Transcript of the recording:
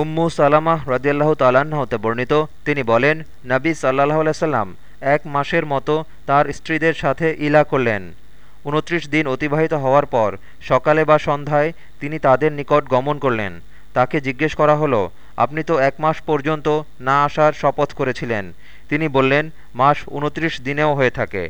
উম্মু সালামাহ রদিয়াল্লাহ তাল্লাহ্ন হতে বর্ণিত। তিনি বলেন, নাবী সাল্লাহ আলাইসাল্লাম এক মাসের মতো তার স্ত্রীদের সাথে ইলা করলেন। উনত্রিশ দিন অতিবাহিত হওয়ার পর সকালে বা সন্ধ্যায় তিনি তাদের নিকট গমন করলেন। তাকে জিজ্ঞেস করা হলো, আপনি তো এক মাস পর্যন্ত না আসার শপথ করেছিলেন। তিনি বললেন, মাস উনত্রিশ দিনেও হয়ে থাকে।